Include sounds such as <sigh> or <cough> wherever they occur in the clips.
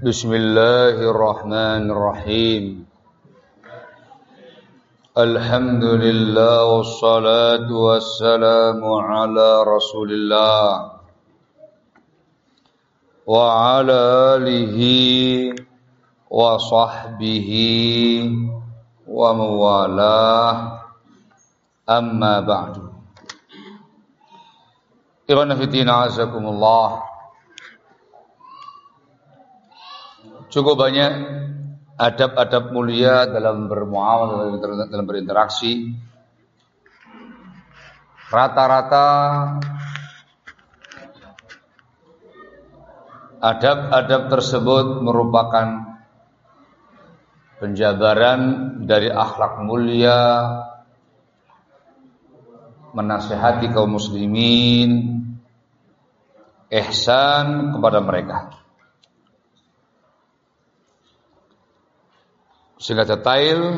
Bismillahirrahmanirrahim. Alhamdulillah wassalatu wassalamu ala Rasulillah wa ala alihi wa sahbihi wa mawalah. Amma ba'du. Ikhwan fitina azakumullah Cukup banyak adab-adab mulia dalam bermuamalah dalam berinteraksi. Rata-rata adab-adab tersebut merupakan penjabaran dari akhlak mulia menasehati kaum muslimin ihsan kepada mereka. Sehingga detail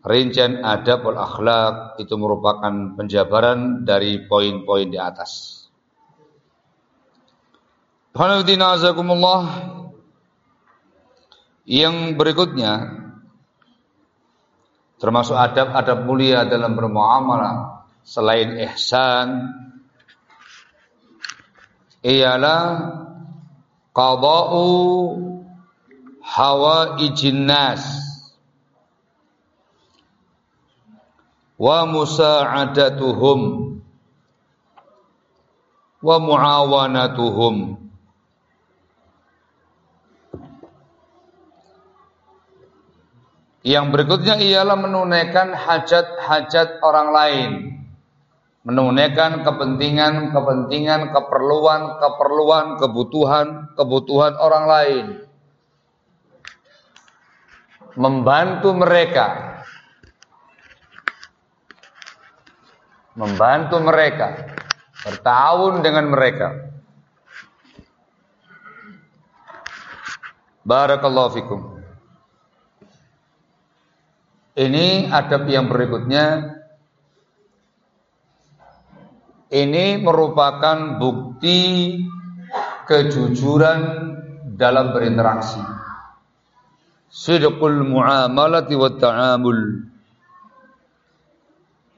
rincian adab wal akhlak itu merupakan penjabaran dari poin-poin di atas. Yang berikutnya termasuk adab-adab mulia dalam bermuamalah selain ihsan ialah qada'u hawa nas. Wa musa'adatuhum. Wa muawanatuhum. Yang berikutnya ialah menunaikan hajat-hajat orang lain. Menunaikan kepentingan-kepentingan, keperluan-keperluan, kebutuhan-kebutuhan orang lain membantu mereka. Membantu mereka. Bertahun dengan mereka. Barakallahu fikum. Ini adab yang berikutnya. Ini merupakan bukti kejujuran dalam berinteraksi sidqul muamalati wa ta'amul.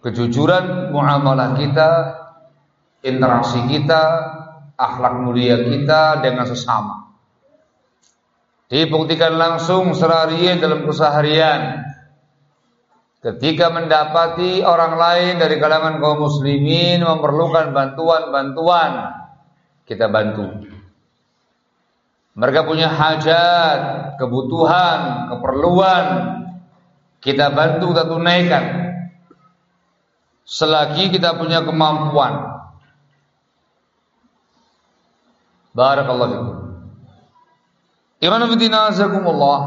Kejujuran muamalah kita interaksi kita akhlak mulia kita dengan sesama. Dibuktikan langsung serarian dalam keseharian. Ketika mendapati orang lain dari kalangan kaum muslimin memerlukan bantuan-bantuan kita bantu mereka punya hajat, kebutuhan, keperluan. Kita bantu, kita tunaikan. Selagi kita punya kemampuan. Barakallahu fikum. Iman azakumullah.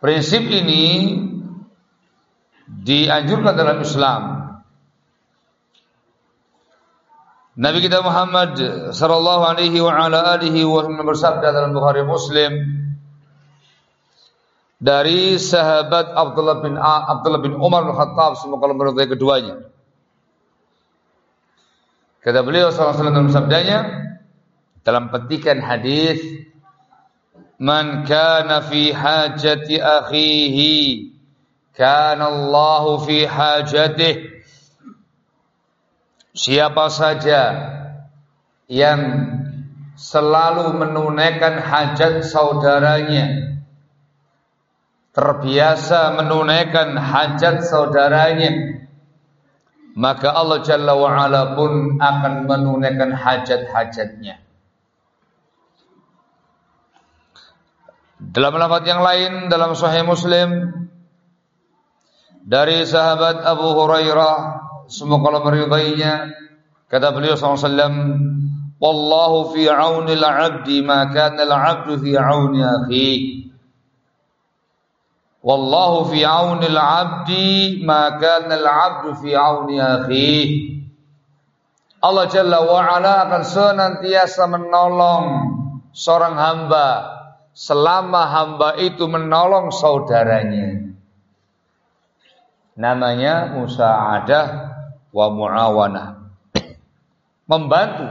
Prinsip ini dianjurkan dalam Islam Nabi kita Muhammad sallallahu alaihi wa ala alihi wasallam bersabda dalam Bukhari Muslim dari sahabat Abdullah bin A, Abdullah bin Umar bin Khattab semoga Allah meridai keduanya. Kata beliau sallallahu alaihi wasallam sabdanya dalam petikan hadis Man kana fi hajati akhihi kana Allah fi hajatihi Siapa saja yang selalu menunaikan hajat saudaranya terbiasa menunaikan hajat saudaranya maka Allah Jalla wa Ala pun akan menunaikan hajat-hajatnya. Dalam lafaz yang lain dalam sahih Muslim dari sahabat Abu Hurairah semoga Allah meridainya kata beliau SAW wallahu fi auni al-'abdi ma kana al-'abdu fi auni akhi wallahu fi auni al-'abdi ma kana al-'abdu fi auni akhi Allah Jalla wa Ala akan senantiasa menolong seorang hamba selama hamba itu menolong saudaranya. Namanya musa'adah wa muawanah. Membantu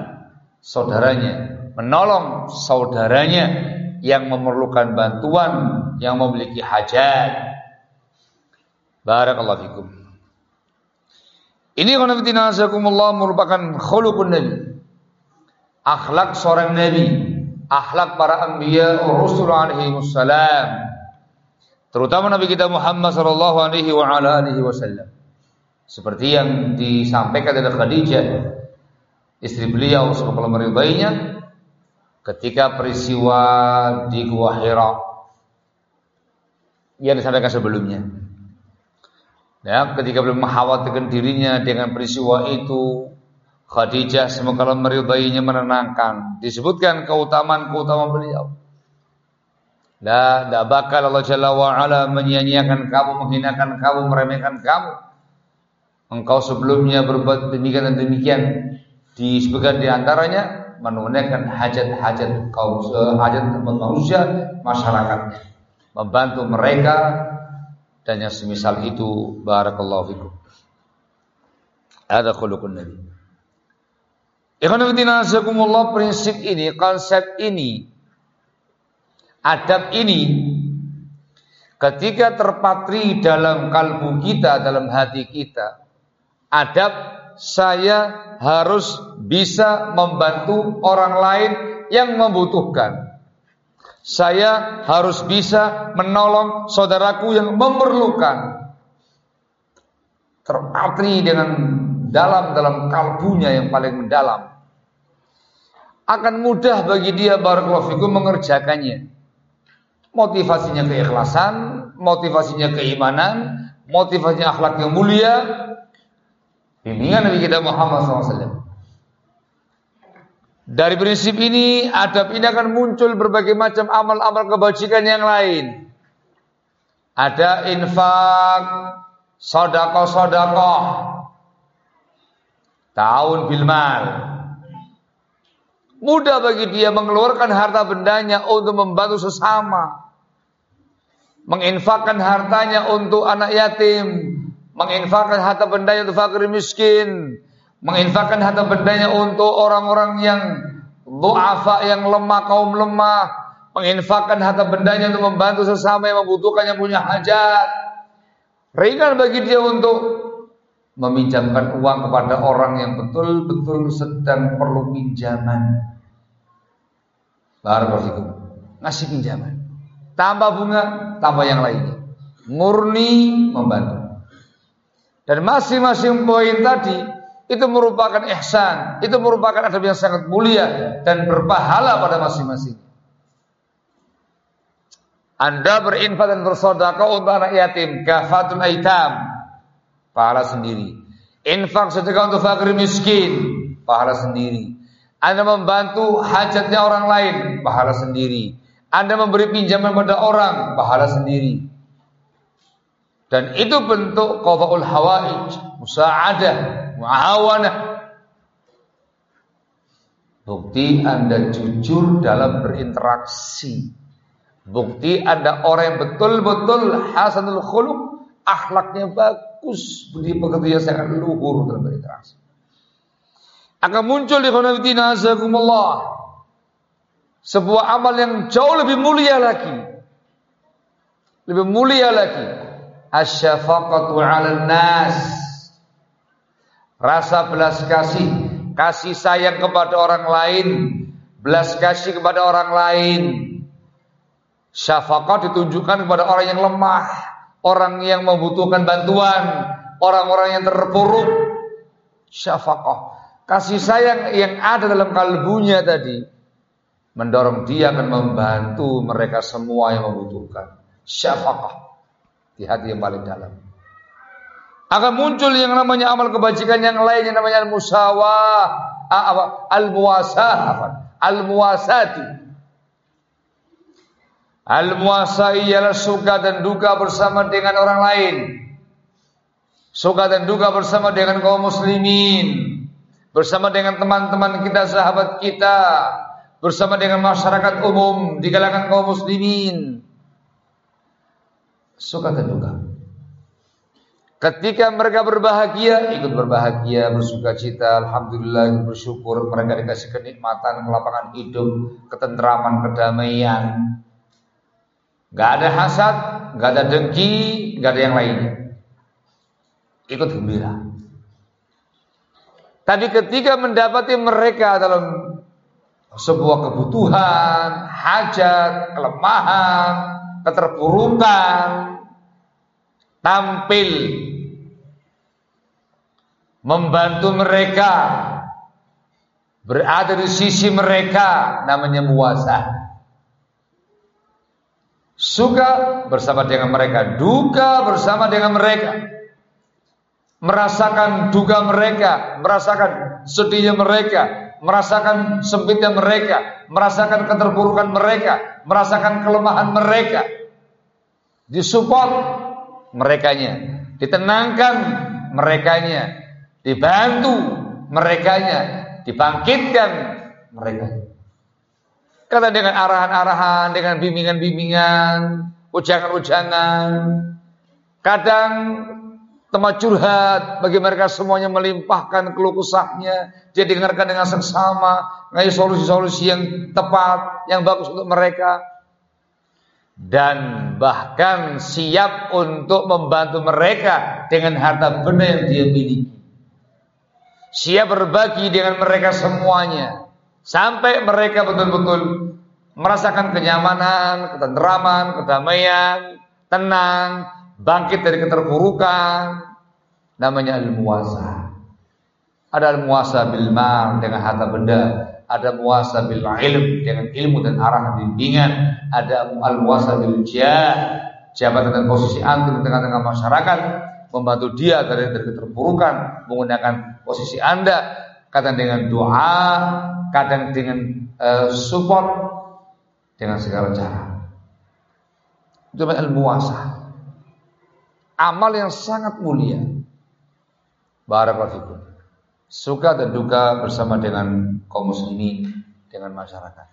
saudaranya, menolong saudaranya yang memerlukan bantuan, yang memiliki hajat. Barakallahu fikum. Ini khonafidina azakumullah merupakan khuluqun Nabi. Akhlak seorang Nabi, akhlak para anbiya Rasul alaihi wassalam. Terutama Nabi kita Muhammad sallallahu alaihi wa ala alihi wasallam. Seperti yang disampaikan oleh Khadijah istri beliau semoga meridainya ketika peristiwa di Gua Hira yang disampaikan sebelumnya. Ya, ketika beliau mengkhawatirkan dirinya dengan peristiwa itu, Khadijah semoga Allah meridainya menenangkan. Disebutkan keutamaan-keutamaan beliau. Nah, tidak bakal Allah Jalla wa'ala menyia-nyiakan kamu, menghinakan kamu, meremehkan kamu. Engkau sebelumnya berbuat demikian dan demikian. Disebutkan di antaranya menunaikan hajat-hajat kaum hajat manusia masyarakat membantu mereka dan yang semisal itu barakallahu fikum. Ada khuluqun Nabi. Ikhwan fillah prinsip ini, konsep ini, adab ini ketika terpatri dalam kalbu kita, dalam hati kita, adab saya harus bisa membantu orang lain yang membutuhkan. Saya harus bisa menolong saudaraku yang memerlukan. Terpatri dengan dalam dalam kalbunya yang paling mendalam. Akan mudah bagi dia barakallahu mengerjakannya. Motivasinya keikhlasan, motivasinya keimanan, motivasinya akhlak yang mulia. Bimbingan Nabi kita Muhammad SAW. Dari prinsip ini, adab ini akan muncul berbagai macam amal-amal kebajikan yang lain. Ada infak, sodakoh-sodakoh, tahun bilmal. Mudah bagi dia mengeluarkan harta bendanya untuk membantu sesama. Menginfakkan hartanya untuk anak yatim. Menginfakkan harta bendanya untuk fakir miskin menginfakkan harta bendanya untuk orang-orang yang duafa yang lemah kaum lemah menginfakkan harta bendanya untuk membantu sesama yang membutuhkan yang punya hajat. Ringan bagi dia untuk meminjamkan uang kepada orang yang betul-betul sedang perlu pinjaman. Barakallahu ngasih pinjaman. Tambah bunga tambah yang lainnya. Murni membantu dan masing-masing poin tadi itu merupakan ihsan, itu merupakan adab yang sangat mulia dan berpahala pada masing-masing. Anda berinfak dan bersedekah untuk anak yatim, kafatul aitam, pahala sendiri. Infak sedekah untuk fakir miskin, pahala sendiri. Anda membantu hajatnya orang lain, pahala sendiri. Anda memberi pinjaman pada orang, pahala sendiri. Dan itu bentuk qada'ul hawaij, musa'adah, muawanah. Bukti Anda jujur dalam berinteraksi. Bukti Anda orang yang betul-betul hasanul khuluq, akhlaknya bagus, budi pekerja sangat luhur dalam berinteraksi. Akan muncul di khonafidina azakumullah sebuah amal yang jauh lebih mulia lagi. Lebih mulia lagi. Asyafaqatu 'alan nas. Rasa belas kasih, kasih sayang kepada orang lain, belas kasih kepada orang lain. Syafaqah ditunjukkan kepada orang yang lemah, orang yang membutuhkan bantuan, orang-orang yang terpuruk. Syafaqah, kasih sayang yang ada dalam kalbunya tadi. Mendorong dia akan membantu mereka semua yang membutuhkan. Syafaqah di hati yang paling dalam akan muncul yang namanya amal kebajikan yang lain yang namanya al-musawah, al-muwasah, al-muwasati. Al-muwasah ialah suka dan duka bersama dengan orang lain. Suka dan duka bersama dengan kaum muslimin, bersama dengan teman-teman kita, sahabat kita, bersama dengan masyarakat umum di kalangan kaum muslimin. Suka dan duka. Ketika mereka berbahagia, ikut berbahagia, bersuka cita, alhamdulillah, bersyukur. Mereka dikasih kenikmatan, kelapangan hidup, ketentraman, kedamaian. Gak ada hasad, gak ada dengki, gak ada yang lainnya. Ikut gembira. Tapi ketika mendapati mereka dalam sebuah kebutuhan, hajat, kelemahan, keterpurukan, tampil membantu mereka berada di sisi mereka namanya muasa suka bersama dengan mereka duka bersama dengan mereka merasakan duka mereka merasakan sedihnya mereka merasakan sempitnya mereka merasakan keterpurukan mereka merasakan kelemahan mereka disupport merekanya ditenangkan merekanya dibantu merekanya, dibangkitkan mereka. Kata dengan arahan-arahan, dengan bimbingan-bimbingan, ujangan-ujangan. Kadang tempat curhat bagi mereka semuanya melimpahkan keluh kesahnya, dia dengarkan dengan seksama, ngasih solusi-solusi yang tepat, yang bagus untuk mereka. Dan bahkan siap untuk membantu mereka dengan harta benda yang dia miliki. Siap berbagi dengan mereka semuanya. Sampai mereka betul-betul merasakan kenyamanan, ketentraman, kedamaian, tenang, bangkit dari keterpurukan. Namanya al-muasa. Ada al-muasa bil mal dengan harta benda, ada muasa bil ilm dengan ilmu dan arah bimbingan, ada al-muasa bil jah, jabatan dan posisi antum di tengah-tengah masyarakat, membantu dia dari, dari keterpurukan menggunakan posisi anda. Kadang dengan doa kadang dengan uh, support dengan segala cara. Itu ilmu wasa amal yang sangat mulia. Barakallahu suka dan duka bersama dengan kaum muslimin dengan masyarakat.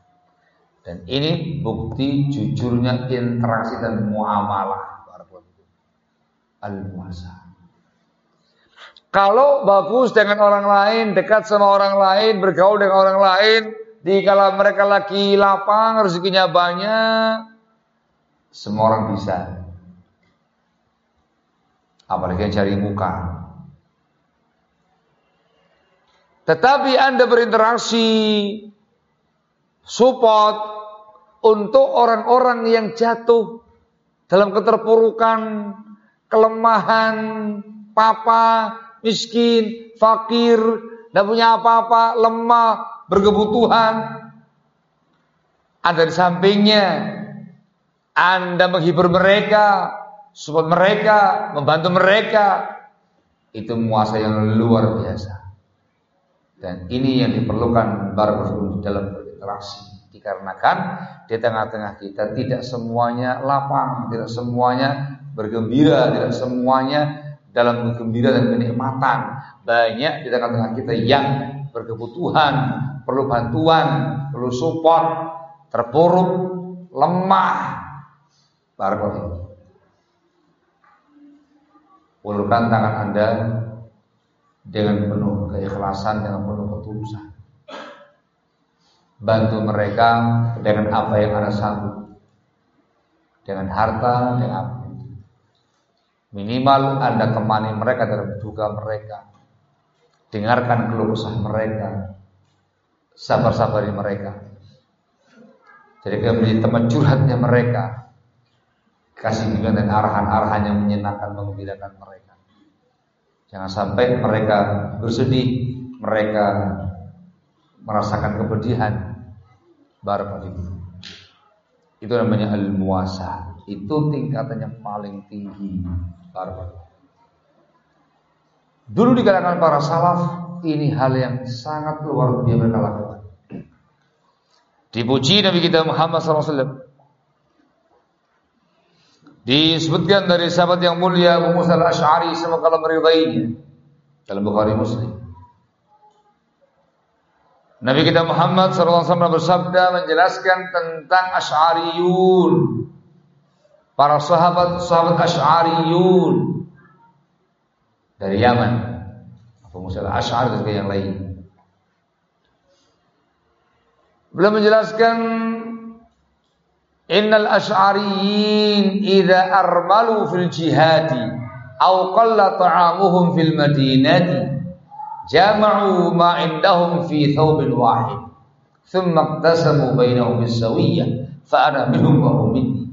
Dan ini bukti jujurnya interaksi dan muamalah. Al-muasa. Kalau bagus dengan orang lain, dekat sama orang lain, bergaul dengan orang lain, di kala mereka lagi lapang, rezekinya banyak, semua orang bisa. Apalagi yang cari muka. Tetapi Anda berinteraksi, support untuk orang-orang yang jatuh dalam keterpurukan, kelemahan, papa, miskin, fakir, tidak punya apa-apa, lemah, berkebutuhan. Ada di sampingnya, Anda menghibur mereka, support mereka, membantu mereka. Itu muasa yang luar biasa. Dan ini yang diperlukan baru dalam berinteraksi. Dikarenakan di tengah-tengah kita tidak semuanya lapang, tidak semuanya bergembira tidak semuanya dalam gembira dan kenikmatan. Banyak di tengah-tengah kita yang berkebutuhan, perlu bantuan, perlu support, terpuruk, lemah. Barakallahu Ulurkan tangan Anda dengan penuh keikhlasan, dengan penuh ketulusan. Bantu mereka dengan apa yang Anda sanggup. Dengan harta, dengan Minimal Anda temani mereka dalam duka mereka. Dengarkan keluh kesah mereka. Sabar-sabari mereka. Jadi menjadi teman curhatnya mereka. Kasih bimbingan dan arahan-arahan yang menyenangkan mengembirakan mereka. Jangan sampai mereka bersedih, mereka merasakan kepedihan. Barakallahu Itu namanya al-muasa. Itu tingkatannya paling tinggi. Dulu di kalangan para salaf ini hal yang sangat luar biasa mereka lakukan. Dipuji Nabi kita Muhammad SAW. Disebutkan dari sahabat yang mulia Abu Musa al-Ash'ari semoga Allah meridainya dalam Bukhari Muslim. Nabi kita Muhammad SAW bersabda menjelaskan tentang Ash'ariyun para sahabat sahabat Asy'ariyun dari Yaman. Abu Musa al-Ash'ari dan yang lain. Beliau menjelaskan Innal ash'ariyin idza armalu fil jihadi aw qalla ta'amuhum fil madinati jama'u ma indahum fi thawbin wahid thumma iqtasamu bainahum bis-sawiyyah fa ana minhum wa hum minni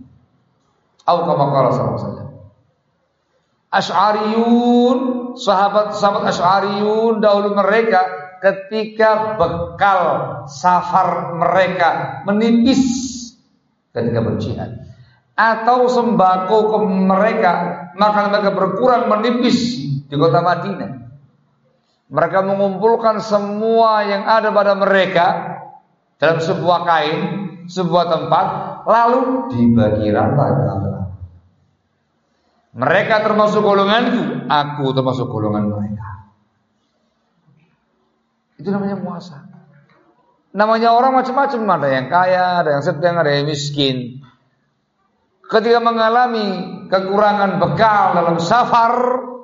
aw kama qala sallallahu alaihi wasallam Ash'ariyun sahabat sahabat Ash'ariyun dahulu mereka ketika bekal safar mereka menipis ketika berjihad. Atau sembako ke mereka maka mereka berkurang menipis di kota Madinah. Mereka mengumpulkan semua yang ada pada mereka dalam sebuah kain sebuah tempat lalu dibagi rata mereka termasuk golonganku aku termasuk golongan mereka. Itu namanya muasa Namanya orang macam-macam, ada yang kaya, ada yang sedang, ada yang miskin. Ketika mengalami kekurangan bekal dalam safar,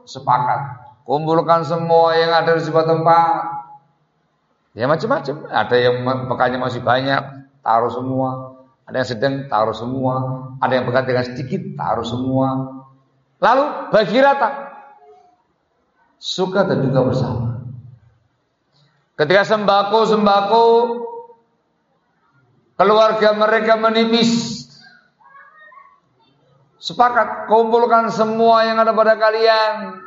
sepakat. Kumpulkan semua yang ada di sebuah tempat. Ya macam-macam. Ada yang bekalnya masih banyak, taruh semua. Ada yang sedang, taruh semua. Ada yang bekal dengan sedikit, taruh semua. Lalu bagi rata. Suka dan juga bersama. Ketika sembako-sembako keluarga mereka menipis. Sepakat kumpulkan semua yang ada pada kalian.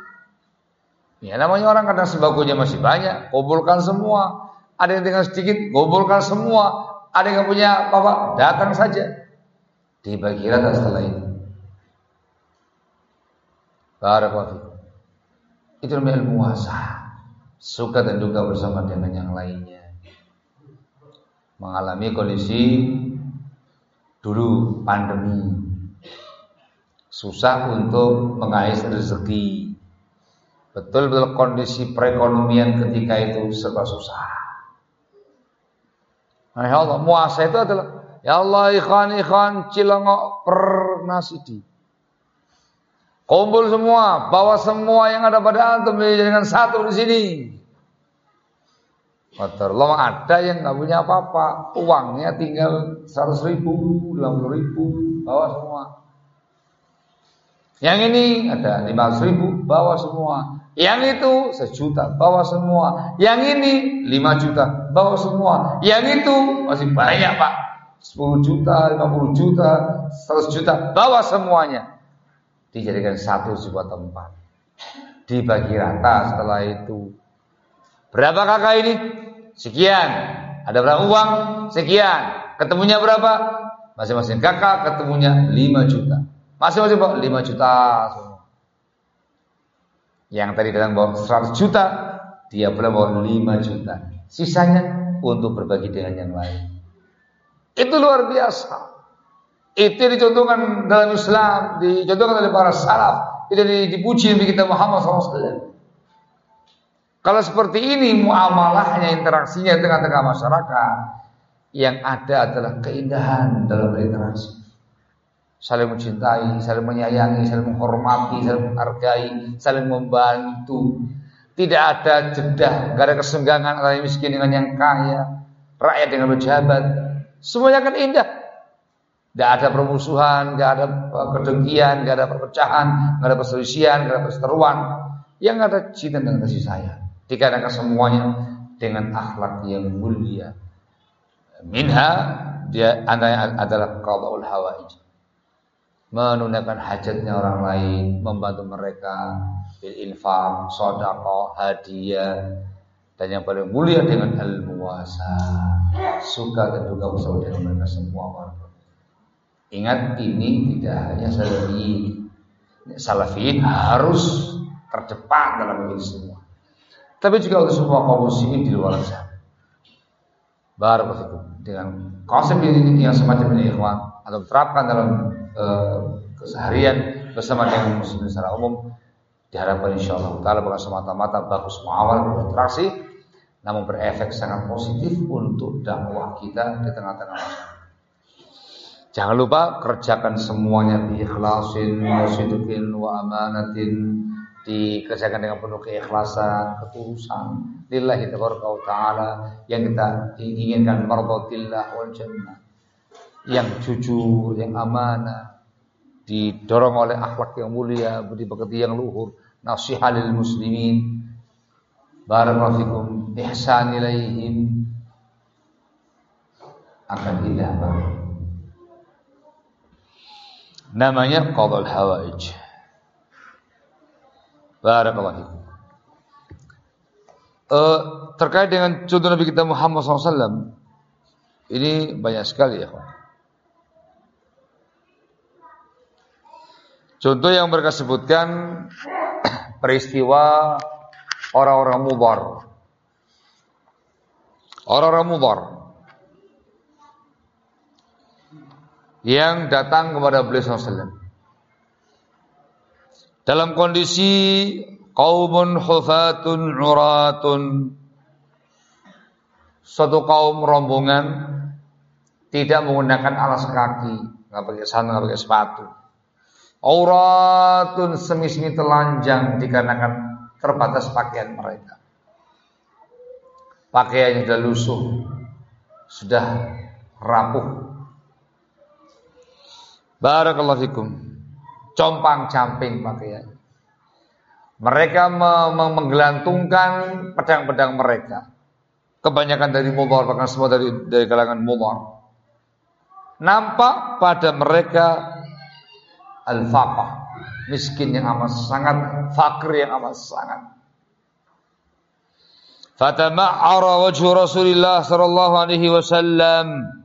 Ya namanya orang kadang sembakonya masih banyak, kumpulkan semua. Ada yang tinggal sedikit, kumpulkan semua. Ada yang punya apa-apa, datang saja. Dibagi rata setelah itu. Barakallahu Itu namanya ilmu wasa. Suka dan duka bersama dengan yang lainnya. Mengalami kondisi dulu pandemi. Susah untuk mengais rezeki. Betul-betul kondisi perekonomian ketika itu serba susah. Nah, ya Allah muasa itu adalah ya Allah ikhwan ikhwan cilongok per nasidi kumpul semua bawa semua yang ada pada antum dijadikan satu di sini Motor. Lo ada yang nggak punya apa-apa, uangnya tinggal seratus ribu, enam ribu, bawa semua. Yang ini ada lima ribu, bawa semua. Yang itu sejuta, bawa semua. Yang ini lima juta, bawa semua. Yang itu masih banyak pak, sepuluh juta, lima puluh juta, seratus juta, bawa semuanya. Dijadikan satu sebuah tempat. Dibagi rata setelah itu. Berapa kakak ini? sekian. Ada berapa uang? Sekian. Ketemunya berapa? Masing-masing kakak ketemunya 5 juta. Masing-masing bawa 5 juta semua. Yang tadi datang bawa 100 juta, dia pula bawa 5 juta. Sisanya untuk berbagi dengan yang lain. Itu luar biasa. Itu dicontohkan dalam Islam, dicontohkan oleh para salaf, itu dipuji Nabi kita Muhammad SAW. Kalau seperti ini muamalahnya, interaksinya dengan tengah masyarakat, yang ada adalah keindahan dalam berinteraksi. Saling mencintai, saling menyayangi, saling menghormati, saling menghargai, saling membantu. Tidak ada jeda, tidak ada kesenggangan antara yang miskin dengan yang kaya, rakyat dengan pejabat. Semuanya kan indah. Tidak ada permusuhan, tidak ada kedengkian, tidak ada perpecahan, tidak ada perselisihan, tidak ada perseteruan. Yang ada cinta dan kasih sayang. Dikarenakan semuanya dengan akhlak yang mulia. Minha dia antara adalah qadaul hawaij. Menunaikan hajatnya orang lain, membantu mereka bil infak, sedekah, hadiah dan yang paling mulia dengan al muasa. Suka dan juga bersama dengan mereka semua Ingat ini tidak hanya salafi. Salafi harus terdepan dalam ini semua tapi juga untuk semua kaum muslimin di luar sana. Barakallahu dengan konsep ini yang semacam ini ikhwan atau terapkan dalam uh, keseharian bersama dengan muslimin secara umum diharapkan insya Allah taala bukan semata-mata bagus muawal berinteraksi namun berefek sangat positif untuk dakwah kita di tengah-tengah masyarakat. Jangan lupa kerjakan semuanya bi ikhlasin wa wa amanatin dikerjakan dengan penuh keikhlasan, ketulusan lillahi taala yang kita inginkan mardatillah wal jannah. Yang jujur, yang amanah, didorong oleh akhlak yang mulia, budi pekerti yang luhur, nasihat lil muslimin. Barakallahu fikum ihsan ilaihim akan indah banget. Namanya qadal hawaij. Barakallahu. Uh, terkait dengan contoh Nabi kita Muhammad SAW ini banyak sekali ya Contoh yang mereka sebutkan <clears throat> peristiwa orang-orang mubar. Orang-orang mubar yang datang kepada beliau SAW dalam kondisi kaumun hufatun uratun suatu kaum rombongan tidak menggunakan alas kaki, nggak pakai sandal, nggak pakai sepatu. Auratun semi-semi telanjang dikarenakan terbatas pakaian mereka. Pakaiannya sudah lusuh, sudah rapuh. Barakallahu fikum. Compang camping pakaian. Mereka menggelantungkan pedang-pedang mereka. Kebanyakan dari mudhar, bahkan semua dari dari kalangan mudhar. Nampak pada mereka al-faqah, miskin yang amat sangat, fakir yang amat sangat. Fatama'ara wajhu Rasulullah sallallahu alaihi wasallam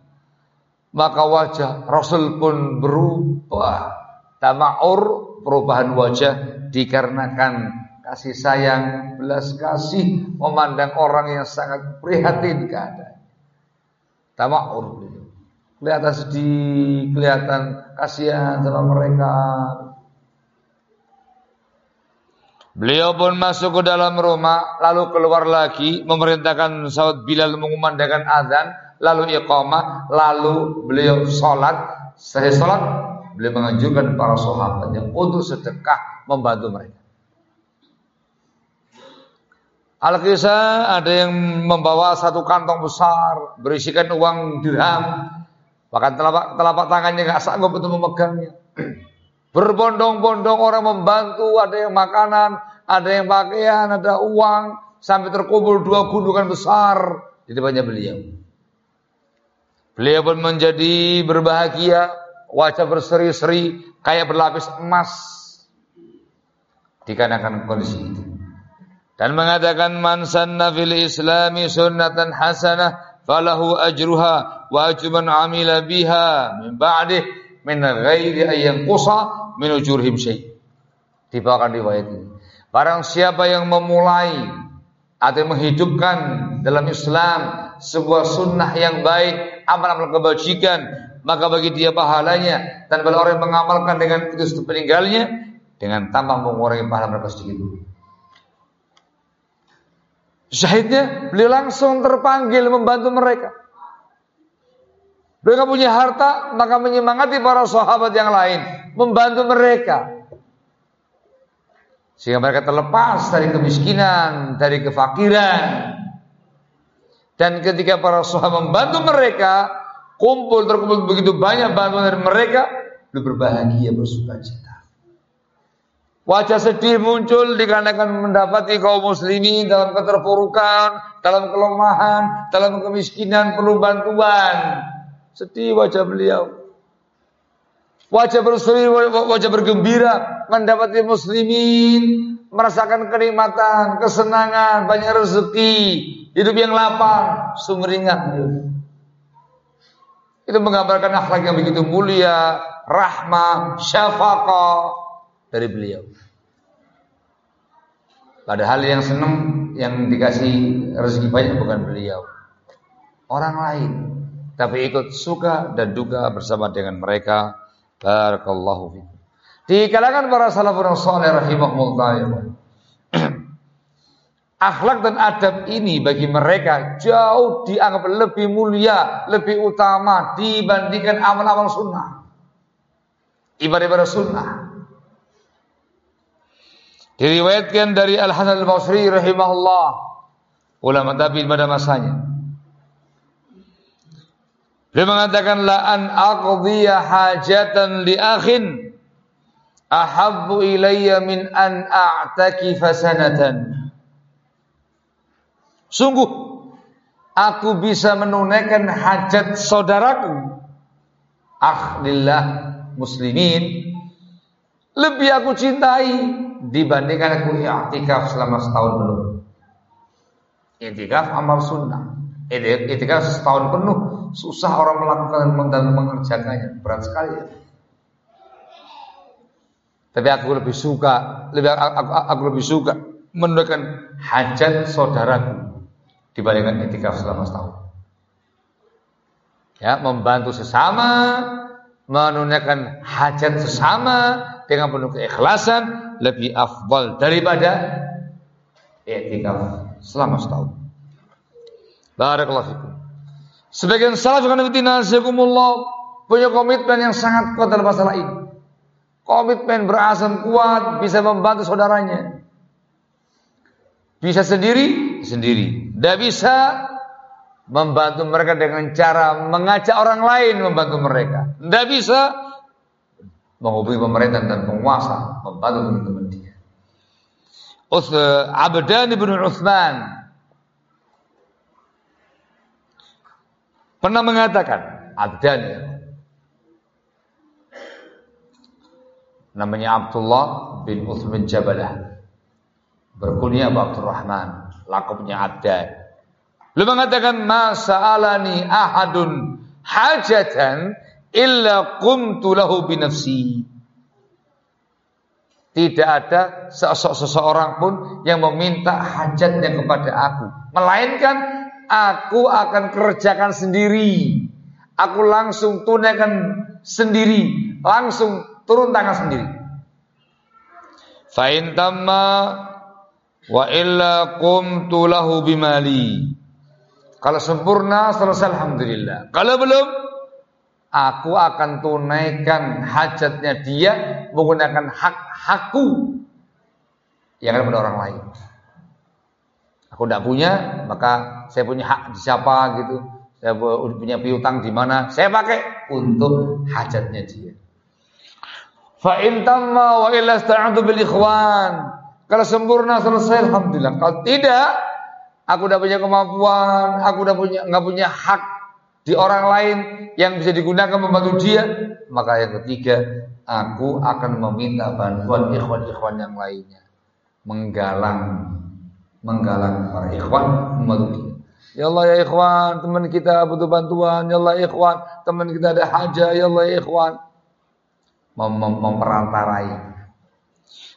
maka wajah Rasul pun berubah. Tama'ur perubahan wajah dikarenakan kasih sayang, belas kasih memandang orang yang sangat prihatin keadaan. Tama'ur kelihatan sedih, kelihatan kasihan sama mereka. Beliau pun masuk ke dalam rumah, lalu keluar lagi, memerintahkan sahabat Bilal mengumandangkan azan, lalu iqamah, lalu beliau sholat. Setelah sholat, beliau menganjurkan para sahabatnya untuk sedekah membantu mereka. Al-Kisah ada yang membawa satu kantong besar berisikan uang dirham Bahkan telapak, telapak tangannya nggak sanggup untuk memegangnya. <clears throat> Berbondong-bondong orang membantu, ada yang makanan, ada yang pakaian, ada uang, sampai terkumpul dua gunungan besar di depannya beliau. Beliau pun menjadi berbahagia, wajah berseri-seri, kayak berlapis emas dikarenakan kondisi itu. Dan mengatakan man sanna fil islami sunnatan hasanah falahu ajruha wa ajru man amila biha min ba'dih min ghairi ayyan qusa min ujurhim syai. Dibawakan riwayat ini. Barang siapa yang memulai atau menghidupkan dalam Islam sebuah sunnah yang baik, amal-amal kebajikan, maka bagi dia pahalanya dan bagi orang yang mengamalkan dengan itu peninggalnya dengan tanpa mengurangi pahala mereka sedikit Syahidnya beliau langsung terpanggil membantu mereka. Mereka punya harta, maka menyemangati para sahabat yang lain, membantu mereka. Sehingga mereka terlepas dari kemiskinan, dari kefakiran. Dan ketika para sahabat membantu mereka, kumpul terkumpul begitu banyak bantuan dari mereka, beliau berbahagia bersuka cita. Wajah sedih muncul dikarenakan mendapati kaum muslimin dalam keterpurukan, dalam kelemahan, dalam kemiskinan perlu bantuan. Sedih wajah beliau. Wajah berseri, wajah bergembira mendapati muslimin merasakan kenikmatan, kesenangan, banyak rezeki, hidup yang lapang, sumringah. Itu menggambarkan akhlak yang begitu mulia, rahmah, syafaqah, dari beliau. Padahal yang senang yang dikasih rezeki banyak bukan beliau. Orang lain. Tapi ikut suka dan duka bersama dengan mereka. Barakallahu fikum. Di kalangan para salafun salih rahimahullah ya <clears throat> Akhlak dan adab ini bagi mereka jauh dianggap lebih mulia, lebih utama dibandingkan amal-amal sunnah. Ibadah-ibadah sunnah. Diriwayatkan dari Al Hasan Al Basri rahimahullah, ulama tabi'in pada masanya. Dia mengatakan la an aqdiya hajatan li akhin ahabbu ilayya min an a'takifa sanatan. Sungguh aku bisa menunaikan hajat saudaraku. Ah muslimin lebih aku cintai dibandingkan aku i'tikaf selama setahun penuh. I'tikaf amal sunnah. I'tikaf setahun penuh susah orang melakukan dan mengerjakannya, berat sekali. Tapi aku lebih suka, lebih aku, aku lebih suka menunaikan hajat saudaraku dibandingkan etika selama setahun. Ya, membantu sesama, menunaikan hajat sesama dengan penuh keikhlasan lebih afdal daripada etika selama setahun. Barakallahu fikum. Sebagian salaf punya komitmen yang sangat kuat dalam masalah ini. Komitmen berasam kuat bisa membantu saudaranya. Bisa sendiri, sendiri. Tidak bisa membantu mereka dengan cara mengajak orang lain membantu mereka. Tidak bisa menghubungi pemerintah dan penguasa membantu teman-teman dia. Abdan ibn Uthman pernah mengatakan abdan. Namanya Abdullah bin Uthman Jabalah. Berkunia Abdurrahman. Lakopnya abdan. Lu mengatakan masa'alani ahadun hajatan illa qumtu lahu binafsi. Tidak ada seseorang pun yang meminta hajatnya kepada aku, melainkan aku akan kerjakan sendiri. Aku langsung tunaikan sendiri, langsung turun tangan sendiri. Fa'in tamma wa illa qumtu lahu bimali. Kalau sempurna selesai alhamdulillah. Kalau belum aku akan tunaikan hajatnya dia menggunakan hak hakku yang ada pada orang lain. Aku tidak punya, maka saya punya hak di siapa gitu. Saya punya piutang di mana, saya pakai untuk hajatnya dia. Fa in tamma wa illa sta'adu bil ikhwan. Kalau sempurna selesai alhamdulillah. Kalau tidak, aku udah punya kemampuan, aku udah punya nggak punya hak di orang lain yang bisa digunakan membantu dia, maka yang ketiga, aku akan meminta bantuan ikhwan-ikhwan yang lainnya. Menggalang menggalang para ikhwan membantu. Ya Allah ya ikhwan, teman kita butuh bantuan. Ya Allah ikhwan, teman kita ada hajat. Ya Allah ya ikhwan. Mem -mem Memperantarai.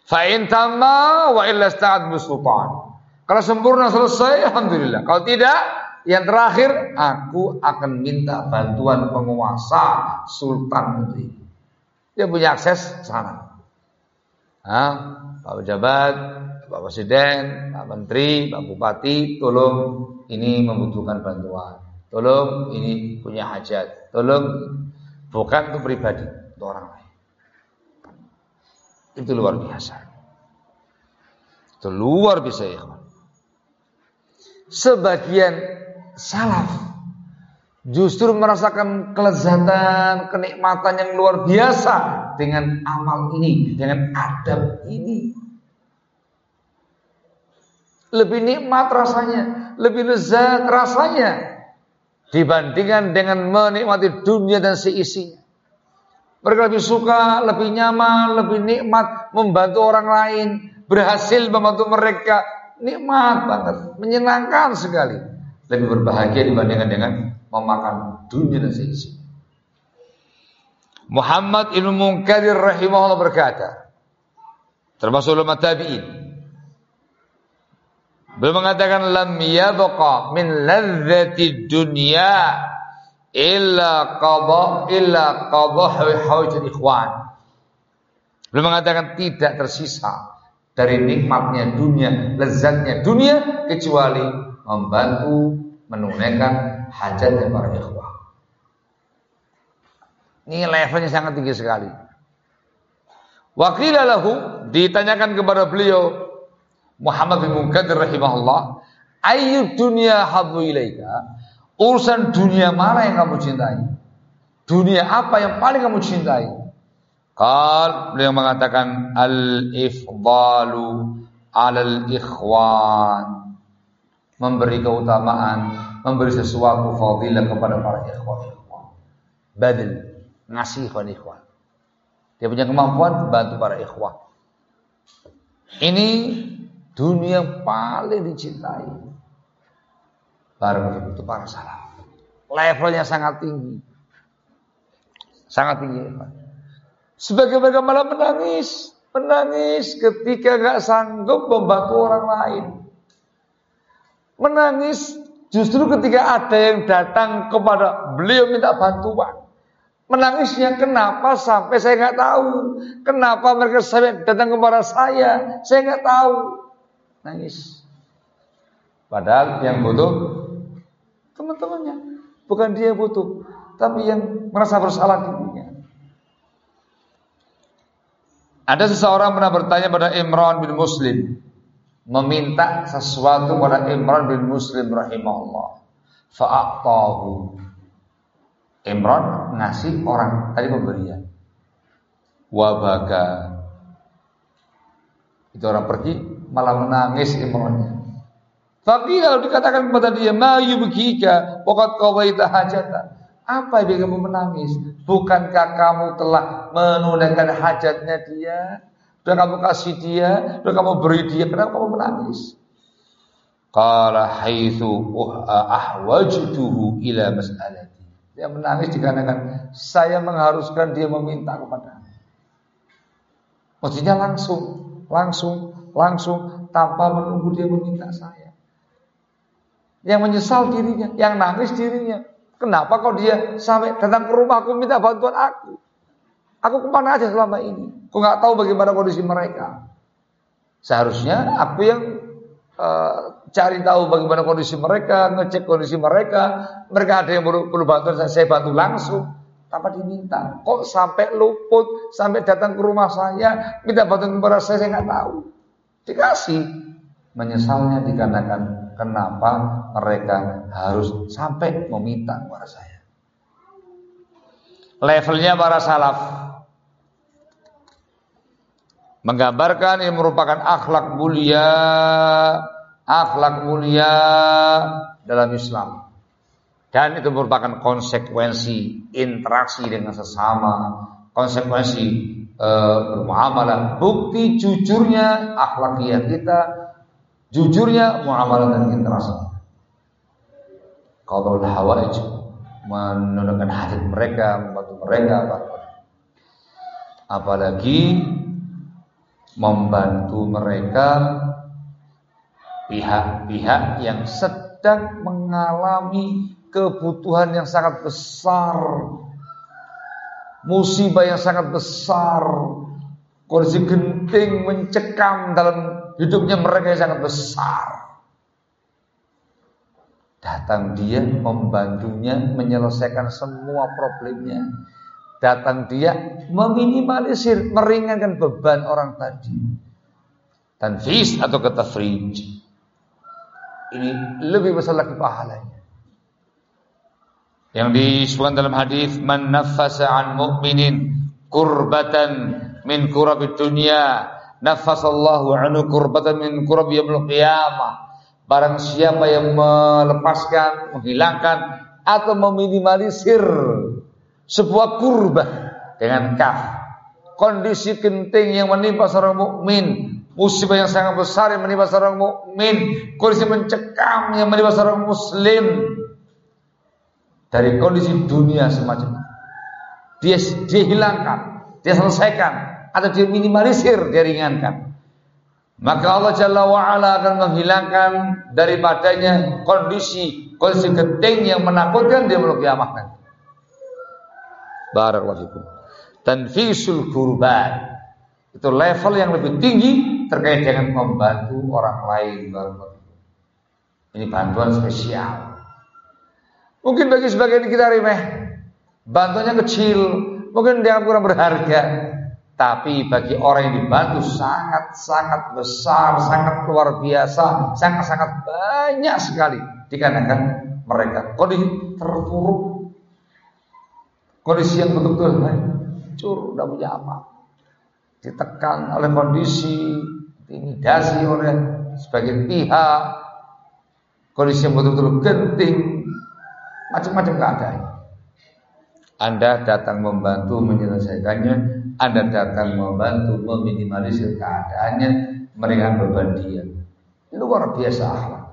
Fa'in tamma wa illa sta'ad musultan. Kalau sempurna selesai, Alhamdulillah. Kalau tidak, yang terakhir, aku akan minta bantuan penguasa sultan itu. Dia punya akses sana. Nah, Pak Pejabat, Pak Presiden, Pak Menteri, Pak Bupati, tolong ini membutuhkan bantuan. Tolong ini punya hajat. Tolong bukan untuk pribadi, untuk orang lain. Itu luar biasa. Itu luar biasa ya. Sebagian salaf justru merasakan kelezatan, kenikmatan yang luar biasa dengan amal ini, dengan adab ini lebih nikmat rasanya, lebih lezat rasanya dibandingkan dengan menikmati dunia dan seisinya. Mereka lebih suka, lebih nyaman, lebih nikmat membantu orang lain, berhasil membantu mereka, nikmat banget, menyenangkan sekali. Lebih berbahagia dibandingkan dengan memakan dunia dan seisinya. Muhammad ibn Munkadir rahimahullah berkata, termasuk ulama tabi'in, Beliau mengatakan lam yabqa min ladzati dunya illa qada illa qada haujul ikhwan. Beliau mengatakan tidak tersisa dari nikmatnya dunia, lezatnya dunia kecuali membantu menunaikan hajat para ikhwah. Ini levelnya sangat tinggi sekali. Wakilalahu ditanyakan kepada beliau Muhammad bin Munkadir rahimahullah, ayu dunia habu ilaika? Urusan dunia mana yang kamu cintai? Dunia apa yang paling kamu cintai? Kal beliau mengatakan al-ifdalu alal ikhwan. Memberi keutamaan, memberi sesuatu fadilah kepada para ikhwan. Badil, ngasih ikhwan ikhwan. Dia punya kemampuan bantu para ikhwan. Ini dunia paling dicintai. Barang itu para salaf. Levelnya sangat tinggi. Sangat tinggi. Sebagai mereka malah menangis. Menangis ketika gak sanggup membantu orang lain. Menangis justru ketika ada yang datang kepada beliau minta bantuan. Menangisnya kenapa sampai saya nggak tahu. Kenapa mereka sampai datang kepada saya, saya nggak tahu nangis. Padahal yang butuh teman-temannya, bukan dia yang butuh, tapi yang merasa bersalah dirinya. Ada seseorang pernah bertanya pada Imran bin Muslim, meminta sesuatu pada Imran bin Muslim rahimahullah. Fa'atahu. Imran ngasih orang tadi pemberian. Wabaka. Itu orang pergi malah menangis Imrannya. Tapi kalau dikatakan kepada dia, "Ma yubkika kau qawaita hajata." Apa yang kamu menangis? Bukankah kamu telah menunaikan hajatnya dia? Sudah kamu kasih dia, sudah kamu beri dia, kenapa kamu menangis? Qala haitsu ahwajtuhu ila mas'alati. Dia menangis dikarenakan saya mengharuskan dia meminta kepada Mestinya langsung, langsung langsung tanpa menunggu dia meminta saya. Yang menyesal dirinya, yang nangis dirinya. Kenapa kok dia sampai datang ke rumahku minta bantuan aku? Aku ke mana aja selama ini? Aku nggak tahu bagaimana kondisi mereka. Seharusnya aku yang uh, cari tahu bagaimana kondisi mereka, ngecek kondisi mereka. Mereka ada yang perlu, perlu bantuan, saya bantu langsung tanpa diminta. Kok sampai luput, sampai datang ke rumah saya, minta bantuan kepada saya, saya nggak tahu. Dikasih. Menyesalnya dikarenakan kenapa mereka harus sampai meminta kepada saya. Levelnya para salaf menggambarkan ini merupakan akhlak mulia, akhlak mulia dalam Islam. Dan itu merupakan konsekuensi interaksi dengan sesama, konsekuensi e, bermuamalah, bukti jujurnya akhlakiyah kita, jujurnya muamalah dan interaksi. Kalau hawaij menunjukkan hajat mereka, membantu mereka, apalagi membantu mereka pihak-pihak yang sedang mengalami kebutuhan yang sangat besar musibah yang sangat besar, kondisi genting mencekam dalam hidupnya mereka yang sangat besar. Datang dia membantunya menyelesaikan semua problemnya. Datang dia meminimalisir, meringankan beban orang tadi. Tanfis atau kata fridge. Ini lebih besar lagi pahalanya. Yang disebutkan dalam hadis man nafasa an mu'minin kurbatan min kurabid dunya nafasallahu anhu kurbatan min kurab yaumil qiyamah. Barang siapa yang melepaskan, menghilangkan atau meminimalisir sebuah kurbah dengan kaf. Kondisi genting yang menimpa seorang mukmin, musibah yang sangat besar yang menimpa seorang mukmin, kondisi mencekam yang menimpa seorang muslim, dari kondisi dunia semacam itu. Dia dihilangkan, dia selesaikan atau dia minimalisir, dia ringankan. Maka Allah Jalla wa'ala akan menghilangkan daripadanya kondisi kondisi genting yang menakutkan dia belum kiamat nanti. Barakallahu Tanfisul kurban itu level yang lebih tinggi terkait dengan membantu orang lain. Ini bantuan spesial. Mungkin bagi sebagian kita remeh, bantuannya kecil, mungkin dianggap kurang berharga. Tapi bagi orang yang dibantu sangat-sangat besar, sangat luar biasa, sangat-sangat banyak sekali. Dikarenakan mereka kondisi terpuruk, kondisi yang betul-betul hancur, tidak punya apa, ditekan oleh kondisi, intimidasi oleh sebagian pihak, kondisi yang betul-betul genting, macam-macam keadaan. Anda datang membantu menyelesaikannya, Anda datang membantu meminimalisir keadaannya, meringan beban dia. Luar biasa akhlak.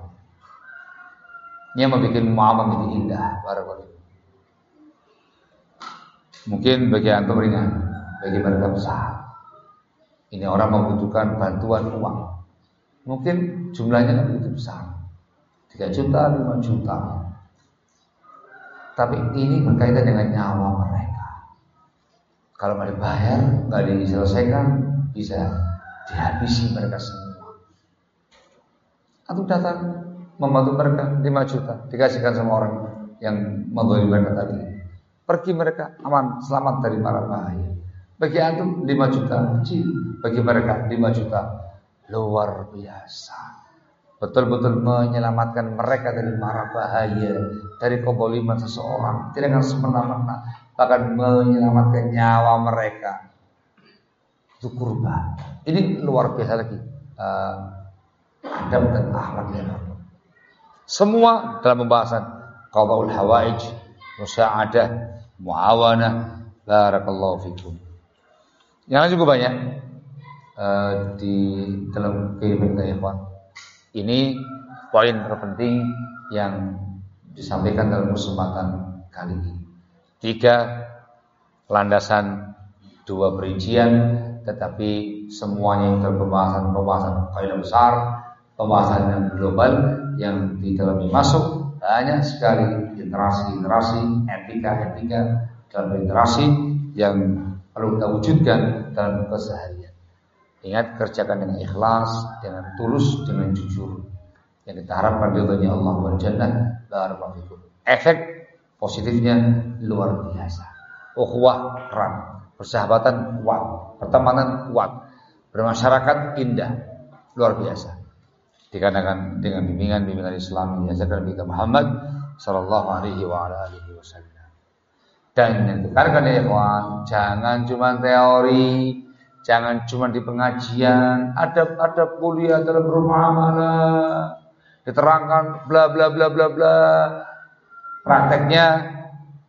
Ini yang membuat muamalah menjadi indah. Barakallahu. Mungkin bagi antum ringan, bagi mereka besar. Ini orang membutuhkan bantuan uang. Mungkin jumlahnya kan begitu besar. 3 juta, 5 juta. Tapi ini berkaitan dengan nyawa mereka. Kalau nggak dibayar, nggak diselesaikan, bisa dihabisi mereka semua. Atau datang membantu mereka 5 juta, dikasihkan sama orang yang membantu mereka tadi. Pergi mereka aman, selamat dari mara bahaya. Bagi antum 5 juta bagi mereka 5 juta luar biasa betul-betul menyelamatkan mereka dari mara bahaya, dari keboliman seseorang, tidak akan semena-mena, bahkan menyelamatkan nyawa mereka. Itu kurba. Ini luar biasa lagi. Uh, adab dan akhlak yang Semua dalam pembahasan qadaul hawaij, musa'adah, muawanah, barakallahu fikum. Yang juga banyak uh, di dalam kehidupan kita ini poin terpenting yang disampaikan dalam kesempatan kali ini. Tiga landasan dua perincian, tetapi semuanya yang terpembahasan pembahasan kaidah besar, pembahasan yang global yang di dalamnya masuk banyak sekali generasi-generasi, etika-etika dalam generasi yang perlu kita wujudkan dalam keseharian. Ingat kerjakan dengan ikhlas, dengan tulus, dengan jujur. Yang kita harapkan ridhonya Allah wal jannah barakallahu Efek positifnya luar biasa. Ukhuwah erat, persahabatan kuat, pertemanan kuat, bermasyarakat indah, luar biasa. Dikarenakan dengan bimbingan-bimbingan Islam yang diajarkan Nabi Muhammad sallallahu alaihi wa alihi wasallam. Dan yang ditekankan ya jangan cuma teori, Jangan cuma di pengajian, adab-adab kuliah dalam bermuamalah, diterangkan bla bla bla bla bla. Prakteknya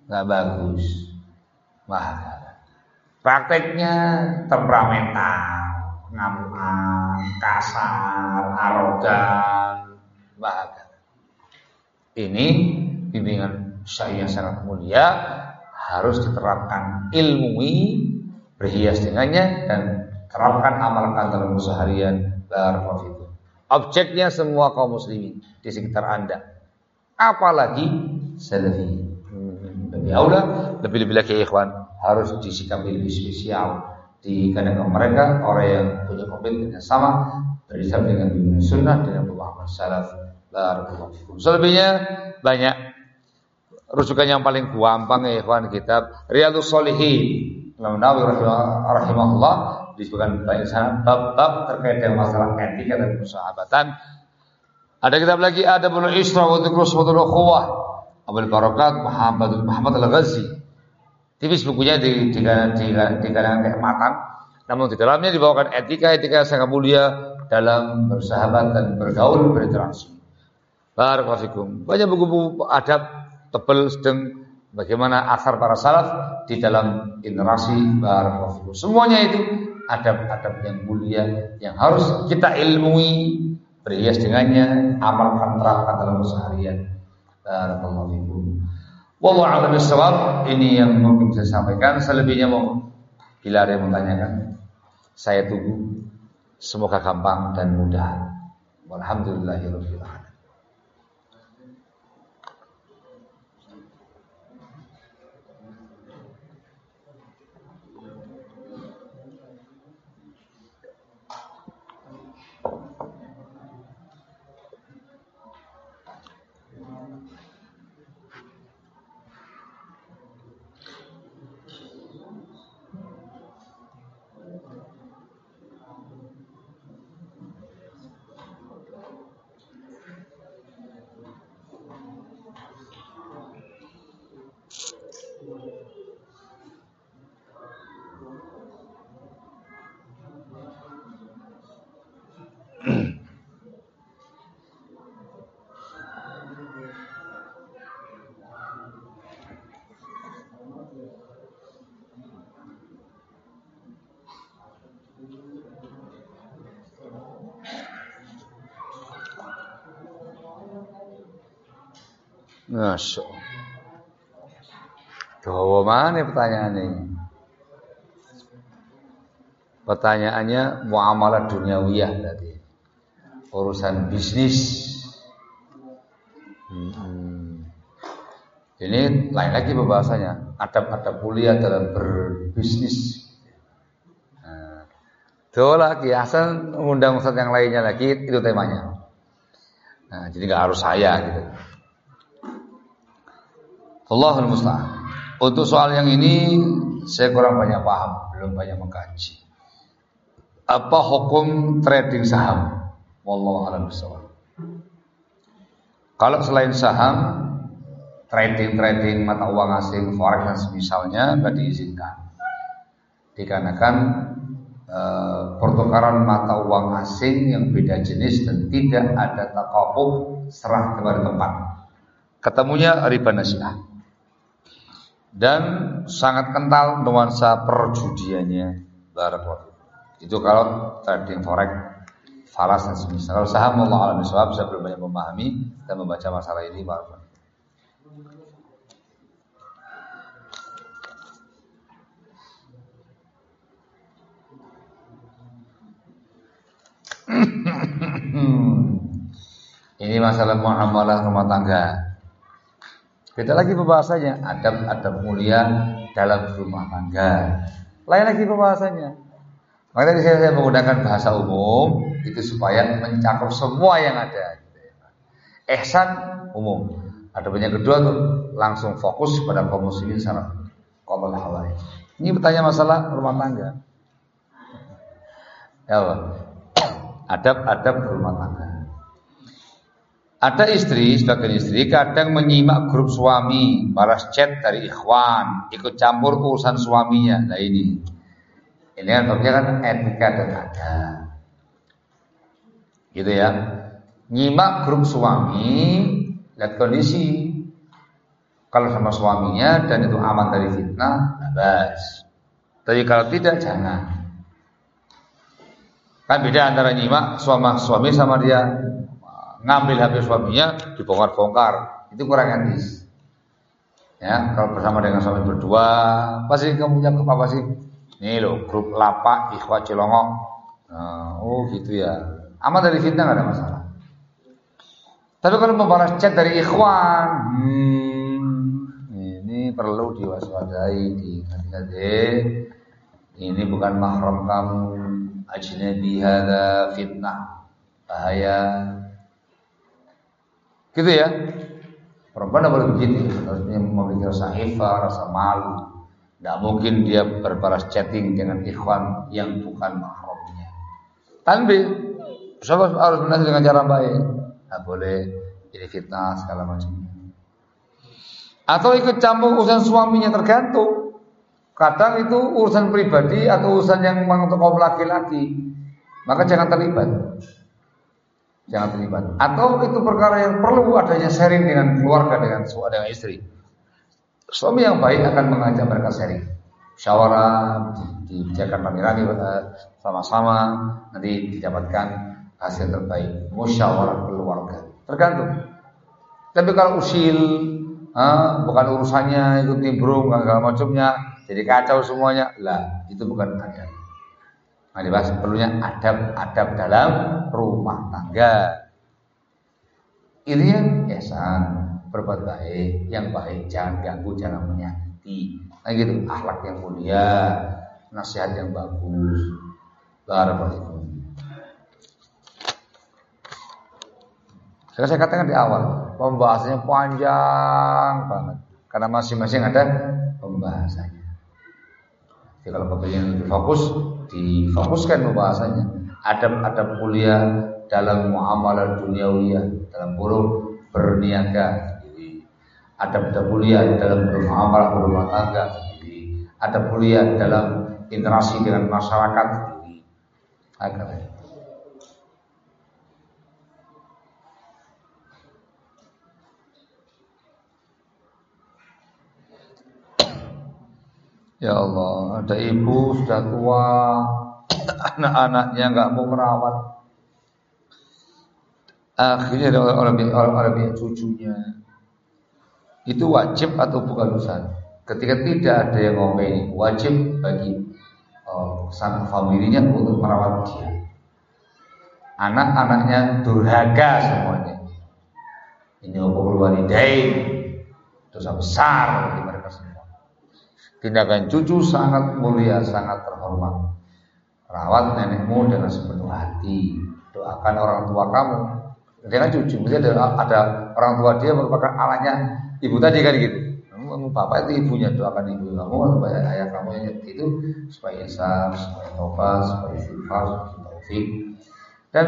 nggak bagus. Wah, prakteknya temperamental, ngamukan, kasar, arogan, bahagia. Ini bimbingan saya sangat mulia harus diterapkan ilmui berhias dengannya dan terapkan amalkan dalam keseharian. Barakallahu Objeknya semua kaum muslimin di sekitar Anda. Apalagi salafi. Lebih aula, lebih-lebih lagi ikhwan harus disikapi lebih spesial. Di kalangan mereka orang yang punya komitmen yang sama berdasarkan dengan bimbingan sunnah dengan pemahaman salaf. Barakallahu Selebihnya banyak. Rujukan yang paling gampang ya ikhwan kitab Riyadhus Shalihin Imam Nawawi rahimahullah disebutkan banyak sana bab-bab terkait dengan masalah etika dan persahabatan. Ada kitab lagi ada bulu Isra wa Dzikru Subatul Ukhuwah Abdul Barakat Muhammad Muhammad Al-Ghazi. Tipis bukunya di di, di, kalangan kehormatan, namun di dalamnya dibawakan etika-etika yang sangat mulia dalam bersahabat dan bergaul berinteraksi. Barakallahu Banyak buku-buku adab tebel sedang bagaimana asar para salaf di dalam generasi barakallahu Semuanya itu adab-adab yang mulia yang harus kita ilmui, berhias dengannya, amalkan terapkan dalam keseharian. Barakallahu. Wallahu a'lam bishawab. Ini yang mungkin saya sampaikan. Selebihnya mau bila ada yang menanyakan, saya tunggu. Semoga gampang dan mudah. Walhamdulillahirabbil alamin. Masya. Dawa mana pertanyaannya? Pertanyaannya muamalah duniawiyah tadi. Urusan bisnis. Hmm. Ini lain lagi pembahasannya. Adab-adab kuliah dalam berbisnis. Nah, Tuh lagi Hasan undang ustaz yang lainnya lagi itu temanya. Nah, jadi nggak harus saya gitu. Allahul musta'an. Untuk soal yang ini saya kurang banyak paham, belum banyak mengkaji. Apa hukum trading saham? Wallahu a'lam. Kalau selain saham, trading-trading mata uang asing, forex dan semisalnya nggak diizinkan. Dikarenakan e, pertukaran mata uang asing yang beda jenis dan tidak ada takabur serah kepada tempat. Ketemunya riba nasiah dan sangat kental nuansa perjudiannya. Barakallahu itu kalau trading forex falas dan semisal kalau saham Allah alam bisawab saya belum banyak memahami dan membaca masalah ini barakallahu ini masalah muamalah rumah tangga Beda lagi pembahasannya, adab-adab mulia dalam rumah tangga. Lain lagi pembahasannya. Makanya saya, saya menggunakan bahasa umum itu supaya mencakup semua yang ada. Ehsan umum. Ada banyak kedua tuh langsung fokus pada kaum muslimin secara qabal hawai. Ini bertanya masalah rumah tangga. Ya Allah. Adab-adab rumah tangga. Ada istri, sebagian istri kadang menyimak grup suami, balas chat dari ikhwan, ikut campur urusan suaminya. Nah ini, ini kan babnya kan etika dan ada, gitu ya. Nyimak grup suami, lihat kondisi. Kalau sama suaminya dan itu aman dari fitnah, bebas. Tapi kalau tidak jangan. Kan beda antara nyimak suami suami sama dia ngambil HP suaminya dibongkar-bongkar. Itu kurang etis. Ya kalau bersama dengan suami berdua pasti kamu punya apa sih? Ini loh grup lapak ikhwat cilongok nah, oh gitu ya. Aman dari fitnah nggak ada masalah. Tapi kalau membalas chat dari ikhwan hmm, ini perlu diwaspadai di hati ini bukan mahram kamu. Ajnabi hada fitnah. Bahaya Gitu ya. Perempuan boleh begitu, harusnya memiliki rasa ifa, rasa malu. Tidak mungkin dia berbalas chatting dengan ikhwan yang bukan mahramnya. Tapi sahabat harus menasih dengan cara baik. Tidak boleh jadi fitnah segala macam. Atau ikut campur urusan suaminya tergantung. Kadang itu urusan pribadi atau urusan yang untuk kaum laki-laki. Maka jangan terlibat jangan terlibat. Atau itu perkara yang perlu adanya sharing dengan keluarga dengan suami dengan istri. Suami yang baik akan mengajak mereka sharing, musyawarah, dibicarakan rame-rame eh, sama-sama, nanti didapatkan hasil terbaik. Musyawarah keluarga, tergantung. Tapi kalau usil, ah, bukan urusannya itu timbrung, segala macamnya, jadi kacau semuanya, lah itu bukan adab. Nah, dibahas perlunya adab-adab dalam rumah tangga. Ini yang ihsan, berbuat baik, yang baik jangan ganggu, jangan menyakiti. Nah gitu, akhlak yang mulia, nasihat yang bagus. Barakallahu Saya, saya katakan di awal, pembahasannya panjang banget karena masing-masing ada pembahasannya. Jadi kalau kepengen lebih fokus, difokuskan pembahasannya adab-adab kuliah dalam muamalah duniawiyah dalam burung berniaga adab-adab kuliah dalam bermuamalah berumah tangga adab kuliah dalam interaksi dengan masyarakat agar Ya Allah, ada ibu sudah tua, anak-anaknya nggak mau merawat. Akhirnya ada orang orang, orang, orang cucunya. itu wajib atau bukan urusan. Ketika tidak ada yang ngopeni, wajib bagi uh, sang familinya untuk merawat dia. Anak-anaknya durhaka semuanya. Ini hukum walidain dosa besar. Tindakan cucu sangat mulia, sangat terhormat. Rawat nenekmu dengan sepenuh hati. Doakan orang tua kamu dengan cucu. Misalnya ada, ada orang tua dia merupakan anaknya ibu tadi kan gitu. Bapak itu ibunya doakan ibu kamu atau ayah kamu yang itu supaya insaf, supaya tobat, supaya istighfar, supaya taufik. Dan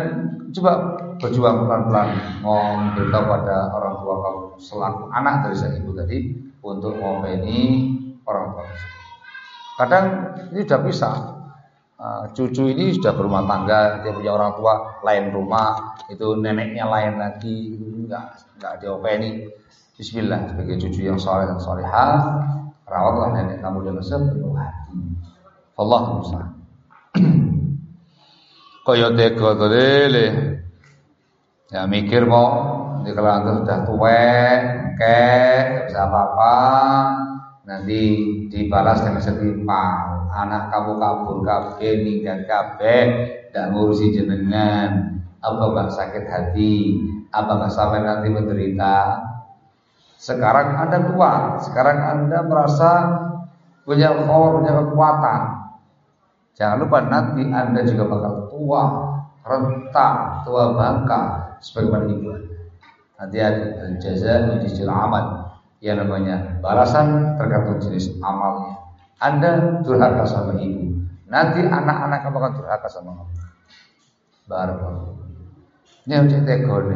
coba berjuang pelan-pelan memberitahu pada orang tua kamu selaku anak dari sang ibu tadi untuk ngomeni orang tua. Kadang ini sudah bisa. Uh, cucu ini sudah berumah tangga, dia punya orang tua lain rumah, itu neneknya lain lagi, enggak enggak diopeni. Bismillah sebagai cucu yang soleh dan solehah, rawatlah nenek kamu dengan sepenuh hati. Allah musta'an. <clears throat> Kaya tega le. Ya mikir mau di sudah tua, kek, bisa apa-apa, nanti dibalas dengan setimpal. Anak kamu kabur kabeh ninggal kabeh dan ngurusi jenengan. Apa bang sakit hati? Apakah sampai nanti menderita? Sekarang Anda kuat, sekarang Anda merasa punya power, punya kekuatan. Jangan lupa nanti Anda juga bakal tua, renta, tua bangka sebagaimana ibu Nanti ada jaza menjadi amal yang namanya balasan tergantung jenis amalnya. Anda durhaka sama ibu, nanti anak-anak kamu akan durhaka sama kamu. Barakallahu. Ini harus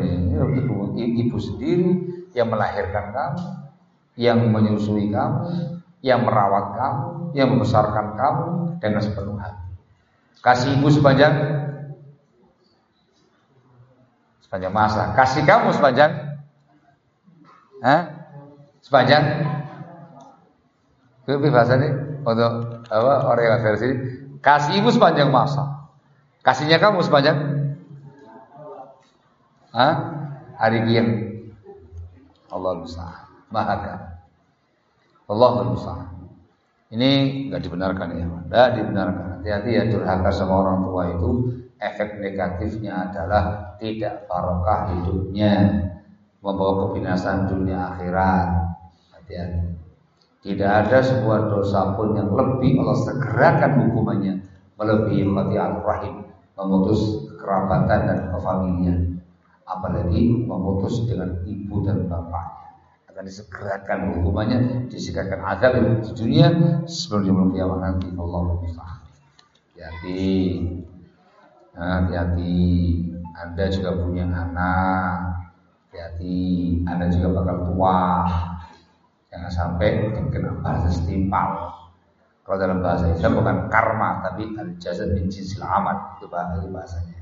ini ibu, ibu sendiri yang melahirkan kamu, yang menyusui kamu, yang merawat kamu, yang membesarkan kamu dengan sepenuh hati. Kasih ibu sepanjang sepanjang masa. Kasih kamu sepanjang Hah? Sepanjang Itu bahasa ini untuk apa orang yang versi kasih ibu sepanjang masa. Kasihnya kamu sepanjang Hah? Hari kiamat. Allah musta'an. Maha Allah musta'an. Ini nggak dibenarkan ya, tidak dibenarkan. Hati-hati ya durhaka sama orang tua itu efek negatifnya adalah tidak barokah hidupnya, membawa kebinasan dunia akhirat. Hati-hati. Tidak ada sebuah dosa pun yang lebih Allah segerakan hukumannya melebihi khati'at rahim, memutus kerabatan dan kefamilian. Apalagi memutus dengan ibu dan bapaknya. Akan disegerakan hukumannya disegerakan azab di dunia sebelum di kiamat nanti. Allah musta'an. Hati-hati. Hati-hati. Anda juga punya anak. Hati-hati. Anda juga bakal tua jangan sampai terkena bahasa setimpal kalau dalam bahasa Islam bukan karma tapi al-jazat min jinsil amat itu bahasanya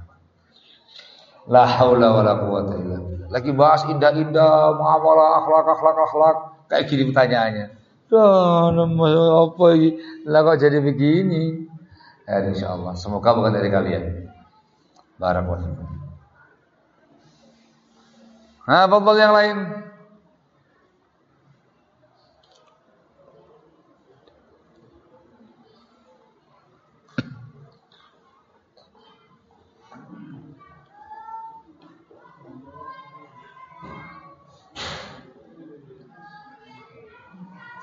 La haula wala quwata illa billah. Lagi bahas indah-indah, muamalah, akhlak, akhlak, akhlak. Kayak gini pertanyaannya. Dah, apa ini? Lah kok jadi begini? Ya, insyaallah. Semoga bukan dari kalian. Barakallahu. Nah, fadhil yang lain.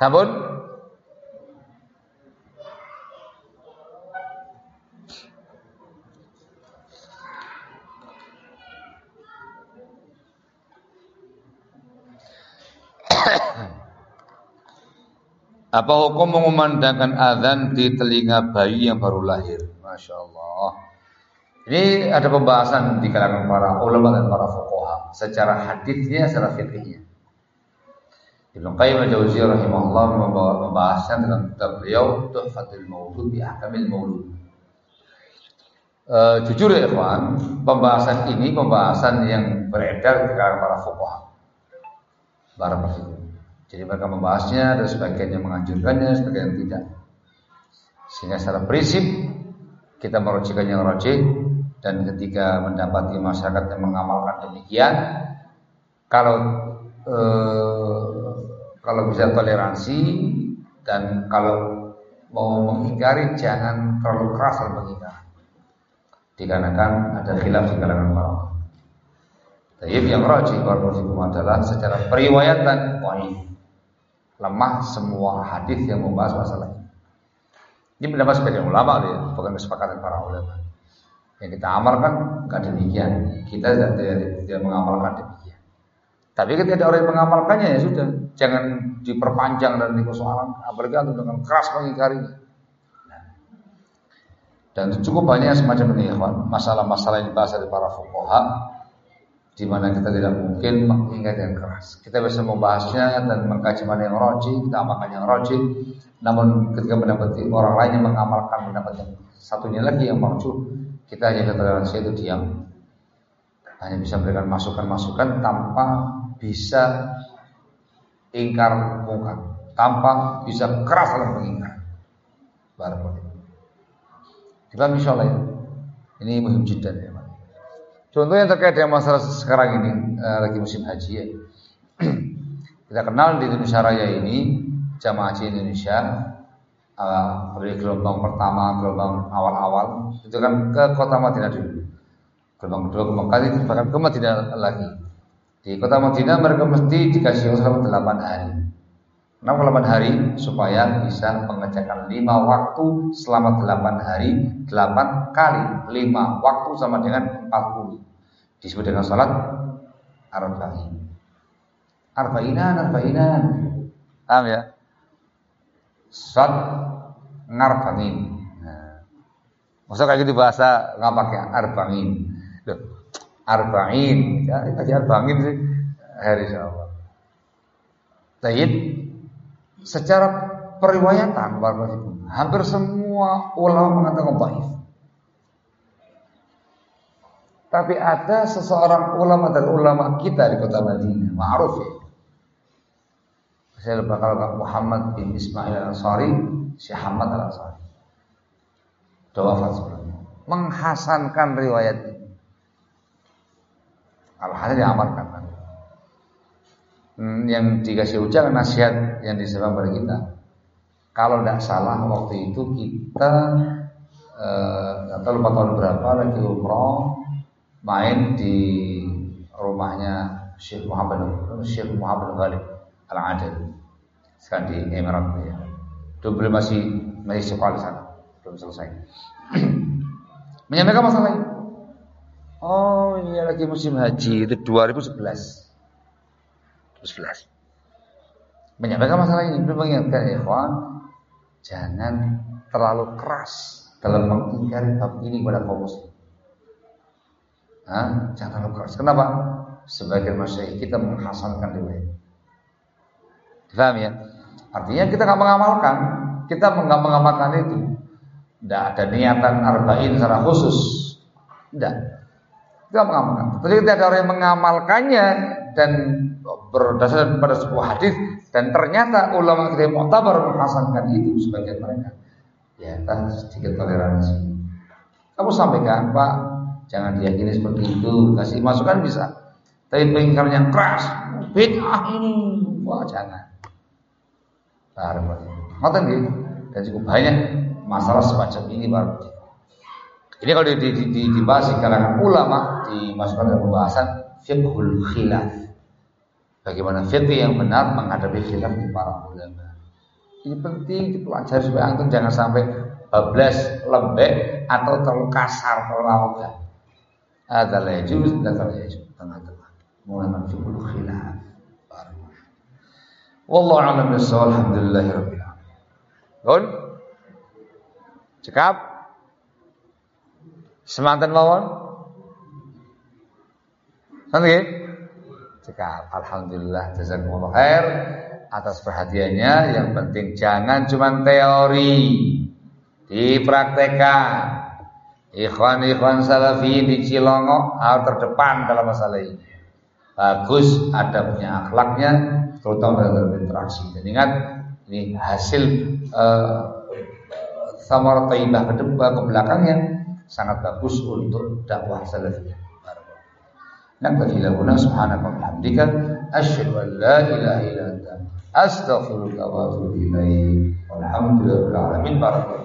Sampun? <coughs> Apa hukum mengumandangkan azan di telinga bayi yang baru lahir? Masya Allah. Ini ada pembahasan di kalangan para ulama dan para fuqaha secara hadisnya, secara fikihnya. Ibnu Qayyim al-Jauziyah rahimahullah pembahasan dalam kitab beliau Tuhfatul Maulud bi Ahkamil Maulud. E, jujur ya ikhwan, pembahasan ini pembahasan yang beredar di kalangan para fuqaha. Barakallahu Jadi mereka membahasnya, ada sebagian yang menganjurkannya, sebagian yang tidak. Sehingga secara prinsip kita merujikan yang rojih dan ketika mendapati masyarakat yang mengamalkan demikian, kalau eh, kalau bisa toleransi dan kalau mau mengingkari jangan terlalu keras dalam mengingkari. Dikarenakan ada khilaf di kalangan para ulama. Tapi yang rajih warahmatullahi adalah secara periwayatan. Lemah semua hadis yang membahas masalah ini. Ini pendapat sebagian ulama ya, bukan kesepakatan para ulama. Yang kita amalkan enggak demikian. Kita tidak, tidak, mengamalkan. Tapi ketika ada orang yang mengamalkannya ya sudah, jangan diperpanjang dan dipersoalan, apalagi untuk dengan keras mengingkarinya. Dan cukup banyak semacam ini masalah-masalah yang dibahas dari para fuqaha di mana kita tidak mungkin mengingat yang keras. Kita bisa membahasnya dan mengkaji mana yang roji, kita amalkan yang roji. Namun ketika mendapati orang lain yang mengamalkan mendapat yang satunya lagi yang marju, kita hanya toleransi itu diam. Hanya bisa memberikan masukan-masukan tanpa bisa ingkar mungkar, tanpa bisa keras dalam mengingkar. Barakallahu. Kita misalnya ini muhim jidan ya. Contoh yang terkait dengan masalah sekarang ini uh, lagi musim haji ya. <clears throat> Kita kenal di Indonesia Raya ini jamaah haji Indonesia uh, dari gelombang pertama, gelombang awal-awal itu kan ke kota Madinah dulu. Gelombang kedua ke Mekah bahkan ke Madinah lagi. Di kota Madinah mereka mesti dikasih selama 8 hari. Kenapa 8 hari? Supaya bisa mengerjakan 5 waktu selama 8 hari 8 kali 5 waktu sama dengan 40 Disebut dengan salat Arba'in Arbainan, arbainan Paham ya? Salat ngarbangin nah. Maksudnya kayak gitu bahasa nggak pakai arba'in Arba'in ya, Kaji arba'in sih Hari Allah Tayyid Secara periwayatan hampir semua ulama mengatakan baik. Tapi ada seseorang ulama dan ulama kita di kota Madinah, ma'ruf ya. Saya lupa kalau Muhammad bin Ismail al-Ansari, Syekh Muhammad al-Ansari. Doa sebelumnya. Menghasankan riwayat ini. Alhasil diamalkan. Hmm, yang dikasih ucapan nasihat yang disampaikan pada kita. Kalau tidak salah waktu itu kita eh, tahu lupa tahun berapa lagi umroh main di rumahnya Syekh Muhammad Syekh Muhammad Ghalib Al Adil sekarang di Emirat ya. Itu belum masih masih sekolah di sana belum selesai. <clears throat> Menyampaikan masalah ini. Oh ini lagi musim haji itu 2011 11. Menyampaikan masalah ini belum mengingatkan ikhwan jangan terlalu keras dalam mengingkari bab ini kepada kaum muslim. Hah? Jangan terlalu keras. Kenapa? Sebagian masyarakat kita menghasankan riwayat. Paham ya? Artinya kita nggak mengamalkan, kita nggak mengamalkan itu. Tidak ada niatan arba'in secara khusus. Tidak. Kita mengamalkan. Tapi ketika ada orang yang mengamalkannya dan berdasarkan pada sebuah hadis dan ternyata ulama kita mu'tabar menghasankan itu sebagian mereka. Ya, kan sedikit toleransi. Kamu sampaikan, Pak, jangan diyakini seperti itu. Kasih masukan bisa. Tapi pengingkaran keras, bid'ah ini, wah jangan. Barakallahu. Ngoten gitu. Dan cukup banyak masalah semacam ini baru. Ini kalau di, di, di, dibahas di kalangan ulama dimasukkan dalam pembahasan fiqhul khilaf Bagaimana fikih yang benar menghadapi khilaf di para ulama. Ini penting dipelajari supaya antum jangan sampai bablas lembek atau terlalu kasar terlalu arrogan. Ada lejus dan terlejus tengah-tengah. Mulai fikul khilaf. Wallahu a'lam bishawab. Alhamdulillahirabbil alamin. Cekap. Semantan mawon. Santai cekap. Alhamdulillah jazakumullah khair atas perhatiannya. Yang penting jangan cuma teori, dipraktekkan. Ikhwan-ikhwan salafi di Cilongo harus terdepan dalam masalah ini. Bagus ada punya akhlaknya, terutama dalam interaksi. Dan ingat, ini hasil uh, samar taibah ke depan ke belakangnya sangat bagus untuk dakwah salafiyah. Nampaknya guna subhanaka wa bihamdika asyhadu an la ilaha illa anta astaghfiruka wa atubu ilaik. Walhamdulillahil alamin.